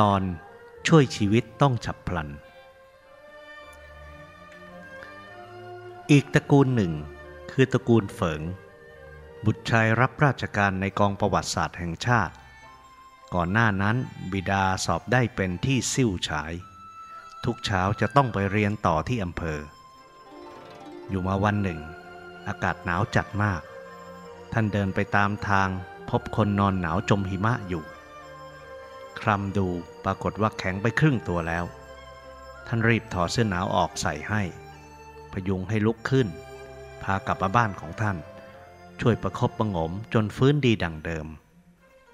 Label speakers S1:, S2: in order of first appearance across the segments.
S1: ตอนช่วยชีวิตต้องฉับพลัน อีกตระกูลหนึ่ง คือตระกูลเฝิง บุตรชายรับราชการในกองประวัติศาสตร์แห่งชาติ ก่อนหน้านั้นบิดาสอบได้เป็นที่ซิ่วฉาย ทุกเช้าจะต้องไปเรียนต่อที่อำเภอ อยู่มาวันหนึ่ง อากาศหนาวจัดมาก ท่านเดินไปตามทางพบคนนอนหนาวจมหิมะอยู่ คลำดูปรากฏว่าแข็งไปครึ่งตัวแล้ว ท่านรีบถอดเสื้อหนาวออกใส่ให้ พยุงให้ลุกขึ้น พากลับมาบ้านของท่าน ช่วยประคบประงมจนฟื้นดีดังเดิม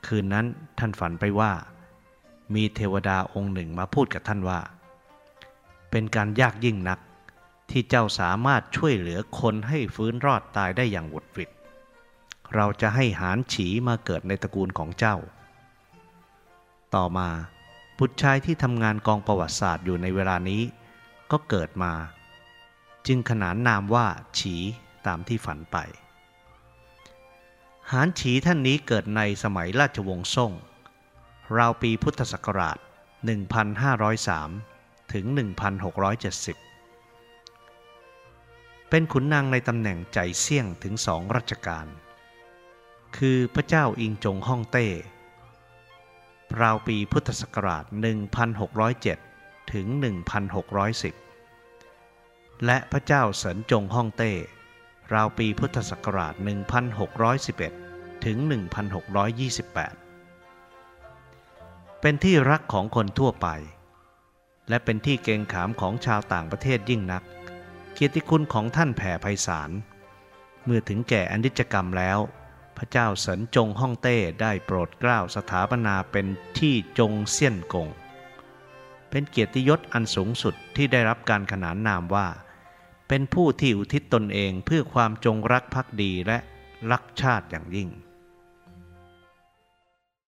S1: คืนนั้นท่านฝันไปว่า มีเทวดาองค์หนึ่งมาพูดกับท่านว่า เป็นการยากยิ่งนักที่เจ้าสามารถช่วยเหลือคนให้ฟื้นรอดตายได้อย่างหวุดหวิด เราจะให้หานฉีมาเกิดในตระกูลของเจ้า ต่อมาบุตรชายที่ทำงานกองประวัติศาสตร์อยู่ในเวลานี้ ก็เกิดมา จึงขนานนามว่า ฉีตามที่ฝันไป หานฉีท่านนี้เกิดในสมัยราชวงศ์ซ่ง ราวปีพุทธศักราช 1503 ถึง 1670 เป็นขุนนางในตำแหน่งใจเสี่ยงถึงสองรัชกาลคือพระเจ้าอิงจงฮ่องเต้ ราวปีพุทธศักราช 1607 ถึง 1610 และพระเจ้าเสินจงฮ่องเต้ ราวปีพุทธศักราช 1611 ถึง 1628 เป็นที่รักของคนทั่วไป และเป็นที่เกงขามของชาวต่างประเทศยิ่งนัก เกียรติคุณของท่านแผ่ไพศาล เมื่อถึงแก่อนิจกรรมแล้ว พระเจ้าเสินจงฮ่องเต้ได้โปรดเกล้าสถาปนาเป็นที่จงเซียนกง เป็นเกียรติยศอันสูงสุดที่ได้รับการขนานนามว่า เป็นผู้ที่อุทิศตนเองเพื่อความจงรักภักดีและรักชาติอย่างยิ่ง